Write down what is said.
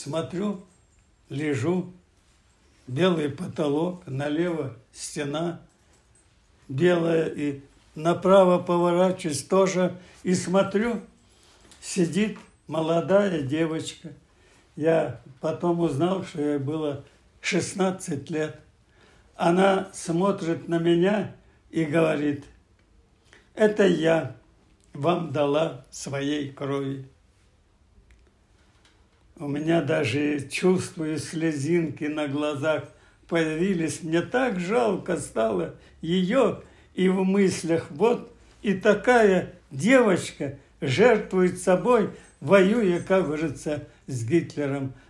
Смотрю, лежу, белый потолок, налево стена белая, и направо поворачиваюсь тоже, и смотрю, сидит молодая девочка. Я потом узнал, что ей было 16 лет. Она смотрит на меня и говорит, это я вам дала своей крови. У меня даже чувствую слезинки на глазах появились. Мне так жалко стало ее и в мыслях. Вот и такая девочка жертвует собой, воюя, как говорится, с Гитлером.